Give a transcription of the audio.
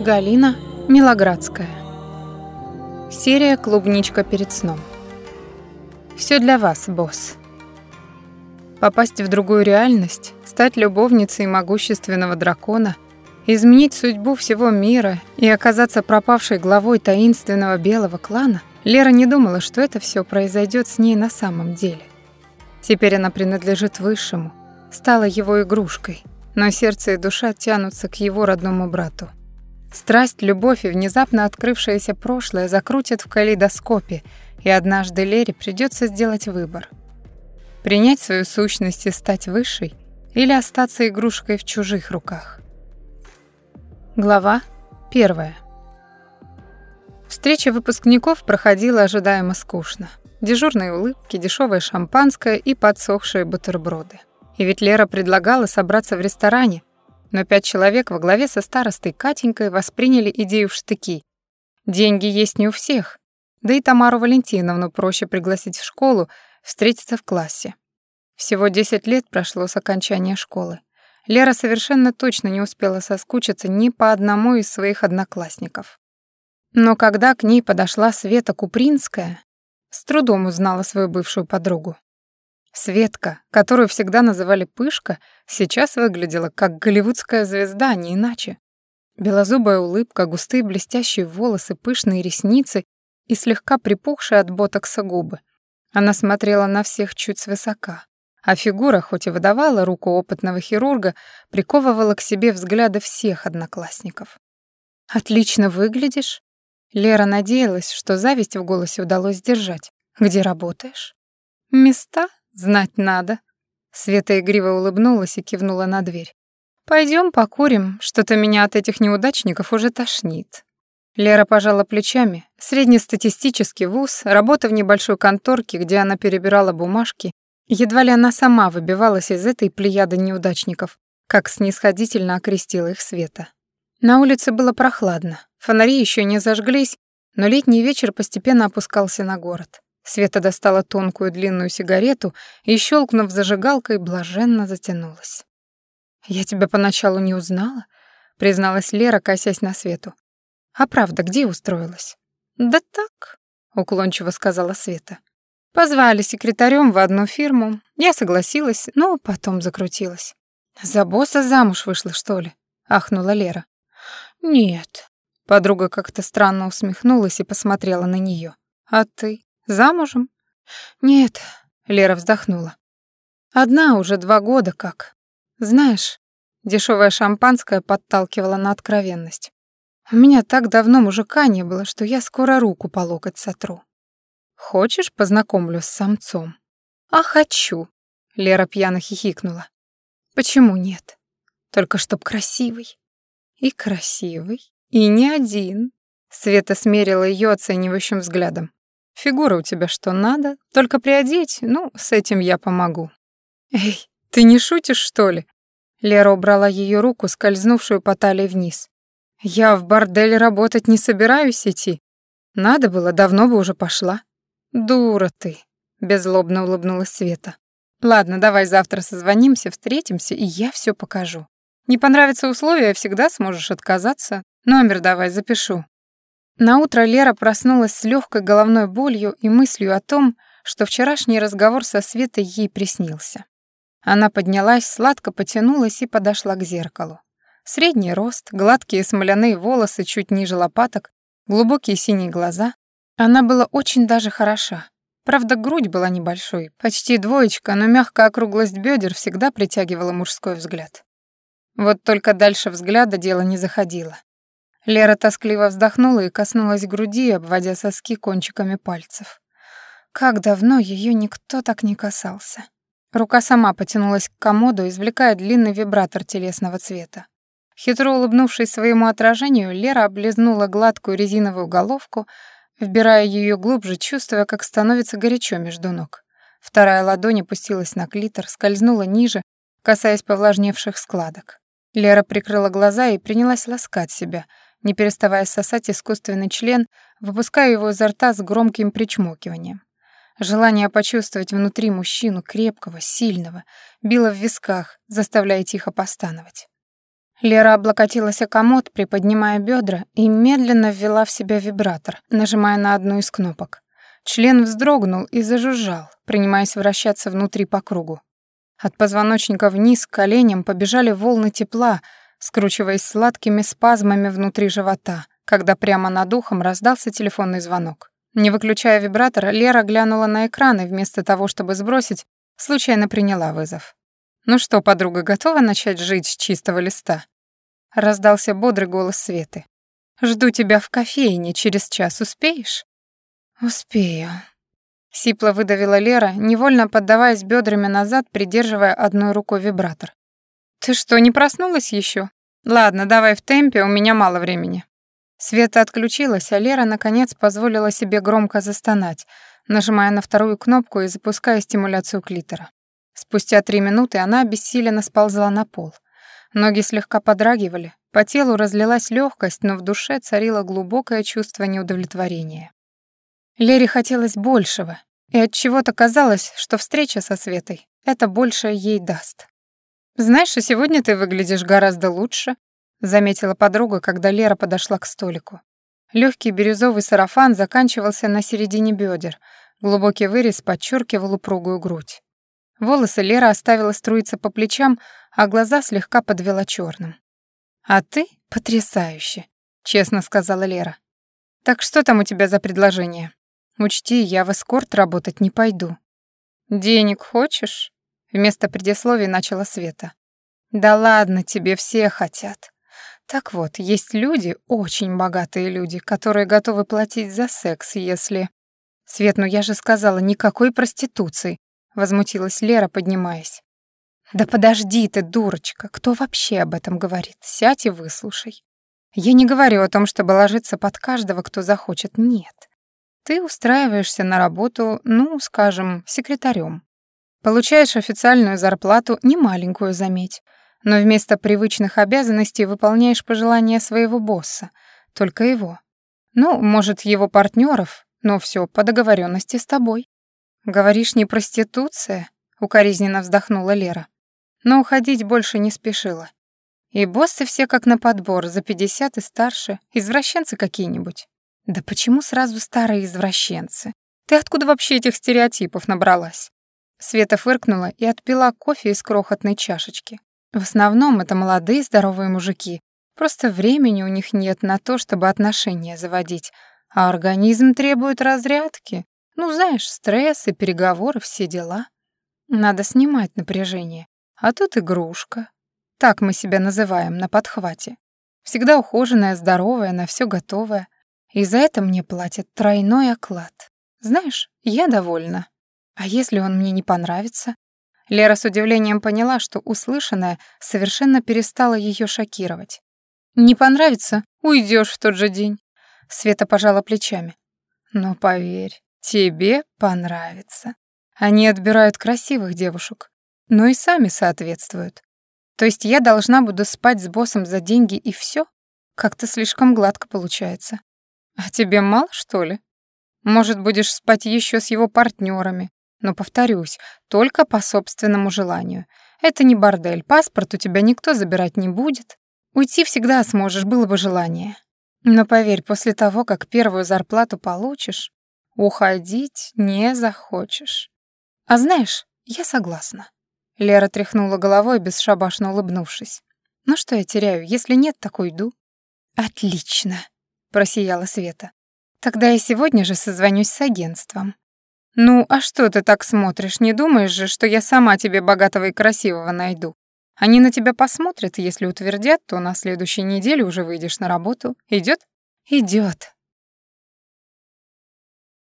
Галина Милоградская. Серия «Клубничка перед сном». Все для вас, босс. Попасть в другую реальность, стать любовницей могущественного дракона, изменить судьбу всего мира и оказаться пропавшей главой таинственного белого клана, Лера не думала, что это все произойдет с ней на самом деле. Теперь она принадлежит Высшему, стала его игрушкой, но сердце и душа тянутся к его родному брату — Страсть, любовь и внезапно открывшееся прошлое закрутят в калейдоскопе, и однажды Лере придется сделать выбор. Принять свою сущность и стать высшей или остаться игрушкой в чужих руках. Глава первая. Встреча выпускников проходила ожидаемо скучно. Дежурные улыбки, дешевое шампанское и подсохшие бутерброды. И ведь Лера предлагала собраться в ресторане, Но человек во главе со старостой Катенькой восприняли идею в штыки. Деньги есть не у всех. Да и Тамару Валентиновну проще пригласить в школу, встретиться в классе. Всего 10 лет прошло с окончания школы. Лера совершенно точно не успела соскучиться ни по одному из своих одноклассников. Но когда к ней подошла Света Купринская, с трудом узнала свою бывшую подругу. Светка, которую всегда называли Пышка, сейчас выглядела как голливудская звезда, не иначе. Белозубая улыбка, густые блестящие волосы, пышные ресницы и слегка припухшие от ботокса губы. Она смотрела на всех чуть свысока, а фигура, хоть и выдавала руку опытного хирурга, приковывала к себе взгляды всех одноклассников. «Отлично выглядишь!» Лера надеялась, что зависть в голосе удалось сдержать. «Где работаешь?» «Места?» знать надо». Света игриво улыбнулась и кивнула на дверь. Пойдем покурим, что-то меня от этих неудачников уже тошнит». Лера пожала плечами. Среднестатистический вуз, работа в небольшой конторке, где она перебирала бумажки, едва ли она сама выбивалась из этой плеяды неудачников, как снисходительно окрестила их Света. На улице было прохладно, фонари еще не зажглись, но летний вечер постепенно опускался на город. Света достала тонкую длинную сигарету и, щелкнув зажигалкой, блаженно затянулась. «Я тебя поначалу не узнала», — призналась Лера, косясь на Свету. «А правда, где устроилась?» «Да так», — уклончиво сказала Света. «Позвали секретарем в одну фирму. Я согласилась, но потом закрутилась». «За босса замуж вышла, что ли?» — ахнула Лера. «Нет». Подруга как-то странно усмехнулась и посмотрела на нее. «А ты Замужем? Нет, Лера вздохнула. Одна уже два года как. Знаешь, дешевое шампанское подталкивало на откровенность. У меня так давно мужика не было, что я скоро руку по локоть сотру. Хочешь, познакомлю с самцом? А хочу, Лера пьяно хихикнула. Почему нет? Только чтоб красивый. И красивый, и не один. Света смерила ее оценивающим взглядом. Фигура у тебя что надо, только приодеть, ну, с этим я помогу». «Эй, ты не шутишь, что ли?» Лера убрала ее руку, скользнувшую по талии вниз. «Я в бордель работать не собираюсь идти. Надо было, давно бы уже пошла». «Дура ты», — беззлобно улыбнулась Света. «Ладно, давай завтра созвонимся, встретимся, и я все покажу. Не понравятся условия, всегда сможешь отказаться. Номер давай запишу. На утро Лера проснулась с легкой головной болью и мыслью о том, что вчерашний разговор со Светой ей приснился. Она поднялась, сладко потянулась и подошла к зеркалу. Средний рост, гладкие смоляные волосы чуть ниже лопаток, глубокие синие глаза. Она была очень даже хороша. Правда, грудь была небольшой, почти двоечка, но мягкая округлость бедер всегда притягивала мужской взгляд. Вот только дальше взгляда дело не заходило. Лера тоскливо вздохнула и коснулась груди, обводя соски кончиками пальцев. Как давно ее никто так не касался. Рука сама потянулась к комоду, извлекая длинный вибратор телесного цвета. Хитро улыбнувшись своему отражению, Лера облизнула гладкую резиновую головку, вбирая ее глубже, чувствуя, как становится горячо между ног. Вторая ладонь опустилась на клитор, скользнула ниже, касаясь повлажневших складок. Лера прикрыла глаза и принялась ласкать себя, не переставая сосать искусственный член, выпуская его изо рта с громким причмокиванием. Желание почувствовать внутри мужчину крепкого, сильного, било в висках, заставляя тихо постановать. Лера облокотилась о комод, приподнимая бедра, и медленно ввела в себя вибратор, нажимая на одну из кнопок. Член вздрогнул и зажужжал, принимаясь вращаться внутри по кругу. От позвоночника вниз к коленям побежали волны тепла, Скручиваясь сладкими спазмами внутри живота, когда прямо над ухом раздался телефонный звонок. Не выключая вибратор, Лера глянула на экран и вместо того, чтобы сбросить, случайно приняла вызов. «Ну что, подруга, готова начать жить с чистого листа?» Раздался бодрый голос Светы. «Жду тебя в кофейне, через час успеешь?» «Успею», — сипло выдавила Лера, невольно поддаваясь бедрами назад, придерживая одной рукой вибратор. «Ты что, не проснулась еще? Ладно, давай в темпе, у меня мало времени». Света отключилась, а Лера, наконец, позволила себе громко застонать, нажимая на вторую кнопку и запуская стимуляцию клитора. Спустя три минуты она обессиленно сползла на пол. Ноги слегка подрагивали, по телу разлилась легкость, но в душе царило глубокое чувство неудовлетворения. Лере хотелось большего, и от чего-то казалось, что встреча со Светой это большее ей даст. Знаешь, сегодня ты выглядишь гораздо лучше», — заметила подруга, когда Лера подошла к столику. Легкий бирюзовый сарафан заканчивался на середине бедер, глубокий вырез подчеркивал упругую грудь. Волосы Лера оставила струиться по плечам, а глаза слегка подвела черным. «А ты потрясающе», — честно сказала Лера. «Так что там у тебя за предложение? Учти, я в эскорт работать не пойду». «Денег хочешь?» вместо предисловий начала Света. «Да ладно тебе, все хотят». Так вот, есть люди, очень богатые люди, которые готовы платить за секс, если... Свет, ну я же сказала, никакой проституции, возмутилась Лера, поднимаясь. Да подожди ты, дурочка, кто вообще об этом говорит? Сядь и выслушай. Я не говорю о том, чтобы ложиться под каждого, кто захочет, нет. Ты устраиваешься на работу, ну, скажем, секретарем. Получаешь официальную зарплату не маленькую, заметь, но вместо привычных обязанностей выполняешь пожелания своего босса, только его. Ну, может, его партнеров, но все по договоренности с тобой. Говоришь, не проституция? Укоризненно вздохнула Лера. Но уходить больше не спешила. И боссы все как на подбор, за пятьдесят и старше, извращенцы какие-нибудь. Да почему сразу старые извращенцы? Ты откуда вообще этих стереотипов набралась? Света фыркнула и отпила кофе из крохотной чашечки. В основном это молодые здоровые мужики. Просто времени у них нет на то, чтобы отношения заводить. А организм требует разрядки. Ну, знаешь, стресс и переговоры, все дела. Надо снимать напряжение. А тут игрушка. Так мы себя называем на подхвате. Всегда ухоженная, здоровая, на все готовая. И за это мне платят тройной оклад. Знаешь, я довольна. А если он мне не понравится? Лера с удивлением поняла, что услышанное совершенно перестало ее шокировать. «Не понравится? Уйдешь в тот же день». Света пожала плечами. «Но поверь, тебе понравится. Они отбирают красивых девушек, но и сами соответствуют. То есть я должна буду спать с боссом за деньги и все? Как-то слишком гладко получается. А тебе мало, что ли? Может, будешь спать еще с его партнерами, но, Но повторюсь, только по собственному желанию. Это не бордель, паспорт у тебя никто забирать не будет. Уйти всегда сможешь, было бы желание. Но поверь, после того, как первую зарплату получишь, уходить не захочешь. А знаешь, я согласна. Лера тряхнула головой, бесшабашно улыбнувшись. Ну что я теряю, если нет, так уйду. Отлично, просияла Света. Тогда я сегодня же созвонюсь с агентством. «Ну, а что ты так смотришь? Не думаешь же, что я сама тебе богатого и красивого найду? Они на тебя посмотрят, если утвердят, то на следующей неделе уже выйдешь на работу. Идет? Идет.